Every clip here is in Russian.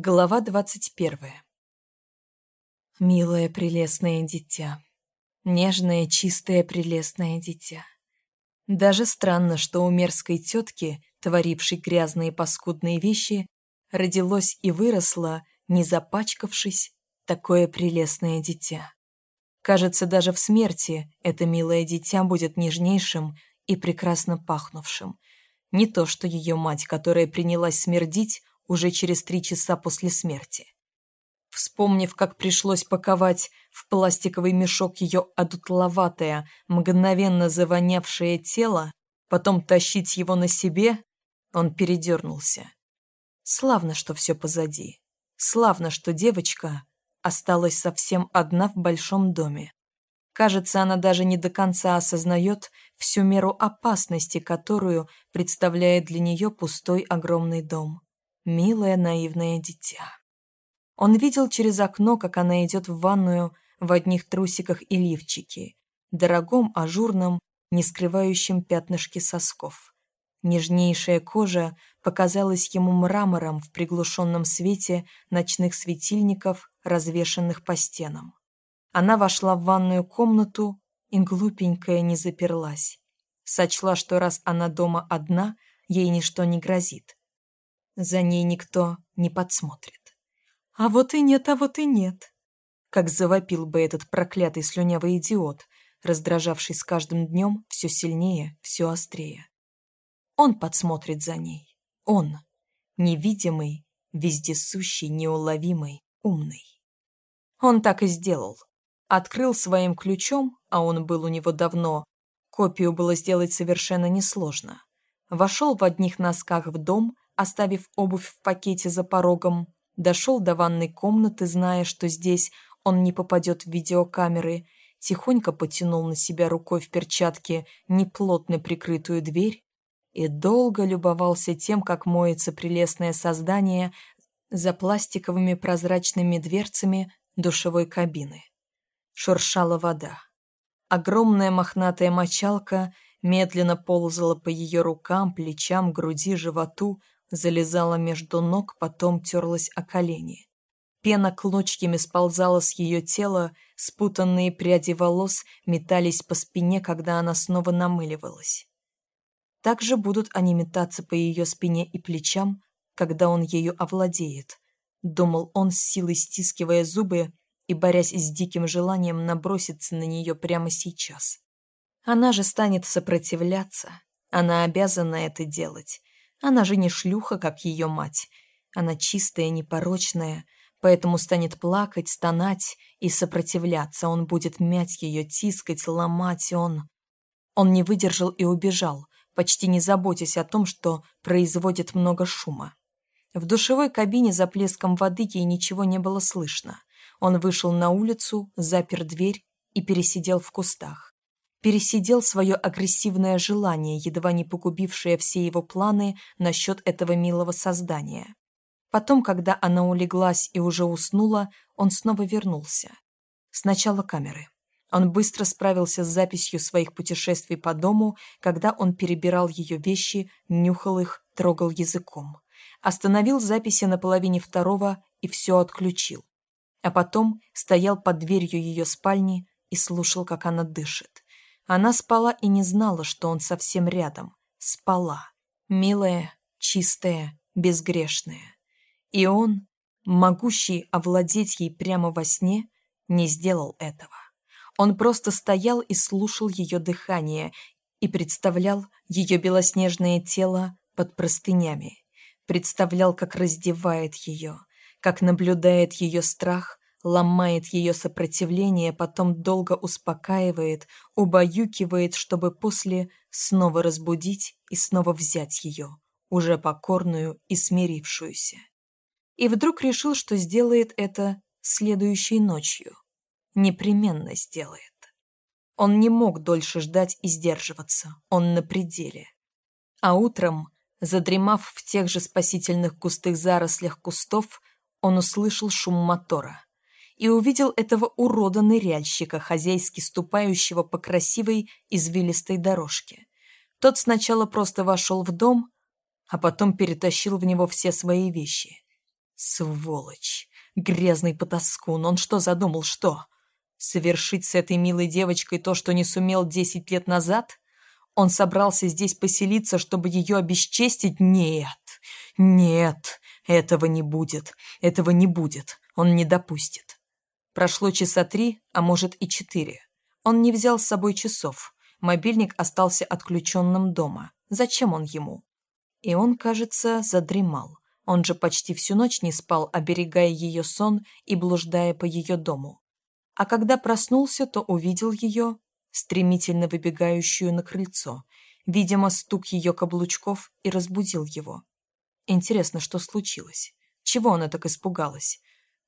Глава двадцать первая. Милое прелестное дитя. Нежное, чистое, прелестное дитя. Даже странно, что у мерзкой тетки, творившей грязные паскудные вещи, родилось и выросло, не запачкавшись, такое прелестное дитя. Кажется, даже в смерти это милое дитя будет нежнейшим и прекрасно пахнувшим. Не то, что ее мать, которая принялась смердить, уже через три часа после смерти. Вспомнив, как пришлось паковать в пластиковый мешок ее одутловатое, мгновенно завонявшее тело, потом тащить его на себе, он передернулся. Славно, что все позади. Славно, что девочка осталась совсем одна в большом доме. Кажется, она даже не до конца осознает всю меру опасности, которую представляет для нее пустой огромный дом милое наивное дитя. Он видел через окно, как она идет в ванную в одних трусиках и лифчике, дорогом, ажурном, не скрывающем пятнышки сосков. Нежнейшая кожа показалась ему мрамором в приглушенном свете ночных светильников, развешанных по стенам. Она вошла в ванную комнату и глупенькая не заперлась. Сочла, что раз она дома одна, ей ничто не грозит. За ней никто не подсмотрит. А вот и нет, а вот и нет. Как завопил бы этот проклятый слюнявый идиот, раздражавший с каждым днем все сильнее, все острее. Он подсмотрит за ней. Он. Невидимый, вездесущий, неуловимый, умный. Он так и сделал. Открыл своим ключом, а он был у него давно, копию было сделать совершенно несложно. Вошел в одних носках в дом, оставив обувь в пакете за порогом, дошел до ванной комнаты, зная, что здесь он не попадет в видеокамеры, тихонько потянул на себя рукой в перчатке неплотно прикрытую дверь и долго любовался тем, как моется прелестное создание за пластиковыми прозрачными дверцами душевой кабины. Шуршала вода. Огромная мохнатая мочалка медленно ползала по ее рукам, плечам, груди, животу, залезала между ног, потом терлась о колени. Пена клочьями сползала с ее тела, спутанные пряди волос метались по спине, когда она снова намыливалась. Так же будут они метаться по ее спине и плечам, когда он ею овладеет, думал он с силой стискивая зубы и борясь с диким желанием наброситься на нее прямо сейчас. Она же станет сопротивляться, она обязана это делать, она же не шлюха, как ее мать. Она чистая, непорочная, поэтому станет плакать, стонать и сопротивляться. Он будет мять ее, тискать, ломать, он... Он не выдержал и убежал, почти не заботясь о том, что производит много шума. В душевой кабине за плеском воды ей ничего не было слышно. Он вышел на улицу, запер дверь и пересидел в кустах пересидел свое агрессивное желание, едва не погубившее все его планы насчет этого милого создания. Потом, когда она улеглась и уже уснула, он снова вернулся. Сначала камеры. Он быстро справился с записью своих путешествий по дому, когда он перебирал ее вещи, нюхал их, трогал языком. Остановил записи на половине второго и все отключил. А потом стоял под дверью ее спальни и слушал, как она дышит. Она спала и не знала, что он совсем рядом. Спала. Милая, чистая, безгрешная. И он, могущий овладеть ей прямо во сне, не сделал этого. Он просто стоял и слушал ее дыхание и представлял ее белоснежное тело под простынями. Представлял, как раздевает ее, как наблюдает ее страх, ломает ее сопротивление, потом долго успокаивает, убаюкивает, чтобы после снова разбудить и снова взять ее, уже покорную и смирившуюся. И вдруг решил, что сделает это следующей ночью. Непременно сделает. Он не мог дольше ждать и сдерживаться, он на пределе. А утром, задремав в тех же спасительных густых зарослях кустов, он услышал шум мотора – и увидел этого урода-ныряльщика, хозяйски ступающего по красивой извилистой дорожке. Тот сначала просто вошел в дом, а потом перетащил в него все свои вещи. Сволочь! Грязный потаскун! Он что задумал, что? Совершить с этой милой девочкой то, что не сумел десять лет назад? Он собрался здесь поселиться, чтобы ее обесчестить? Нет! Нет! Этого не будет! Этого не будет! Он не допустит. Прошло часа три, а может и четыре. Он не взял с собой часов. Мобильник остался отключенным дома. Зачем он ему? И он, кажется, задремал. Он же почти всю ночь не спал, оберегая ее сон и блуждая по ее дому. А когда проснулся, то увидел ее, стремительно выбегающую на крыльцо. Видимо, стук ее каблучков и разбудил его. Интересно, что случилось? Чего она так испугалась?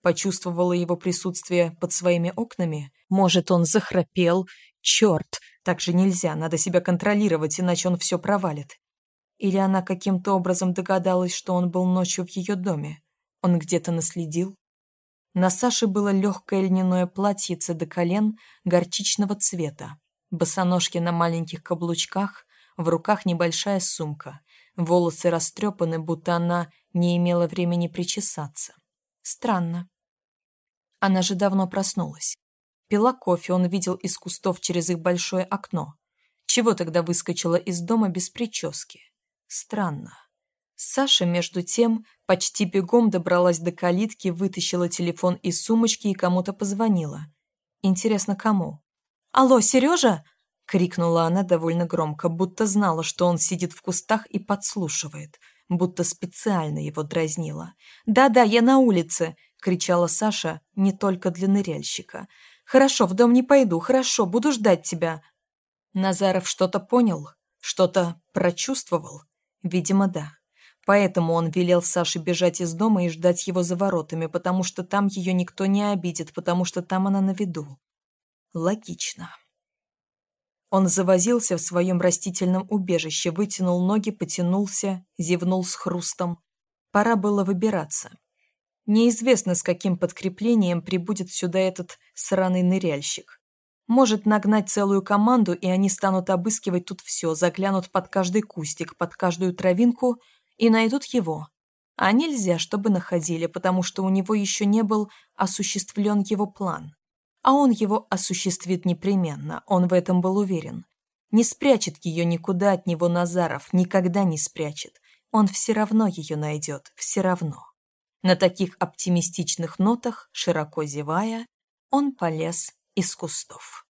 Почувствовала его присутствие под своими окнами? Может, он захрапел? Черт! Так же нельзя, надо себя контролировать, иначе он все провалит. Или она каким-то образом догадалась, что он был ночью в ее доме? Он где-то наследил? На Саше было легкое льняное платьице до колен горчичного цвета, босоножки на маленьких каблучках, в руках небольшая сумка, волосы растрепаны, будто она не имела времени причесаться. Странно. Она же давно проснулась. Пила кофе, он видел из кустов через их большое окно. Чего тогда выскочила из дома без прически? Странно. Саша, между тем, почти бегом добралась до калитки, вытащила телефон из сумочки и кому-то позвонила. Интересно, кому? «Алло, Сережа?» — крикнула она довольно громко, будто знала, что он сидит в кустах и подслушивает будто специально его дразнила. «Да-да, я на улице!» — кричала Саша не только для ныряльщика. «Хорошо, в дом не пойду, хорошо, буду ждать тебя!» Назаров что-то понял, что-то прочувствовал? Видимо, да. Поэтому он велел Саше бежать из дома и ждать его за воротами, потому что там ее никто не обидит, потому что там она на виду. Логично. Он завозился в своем растительном убежище, вытянул ноги, потянулся, зевнул с хрустом. Пора было выбираться. Неизвестно, с каким подкреплением прибудет сюда этот сраный ныряльщик. Может нагнать целую команду, и они станут обыскивать тут все, заглянут под каждый кустик, под каждую травинку и найдут его. А нельзя, чтобы находили, потому что у него еще не был осуществлен его план. А он его осуществит непременно, он в этом был уверен. Не спрячет ее никуда от него Назаров, никогда не спрячет. Он все равно ее найдет, все равно. На таких оптимистичных нотах, широко зевая, он полез из кустов.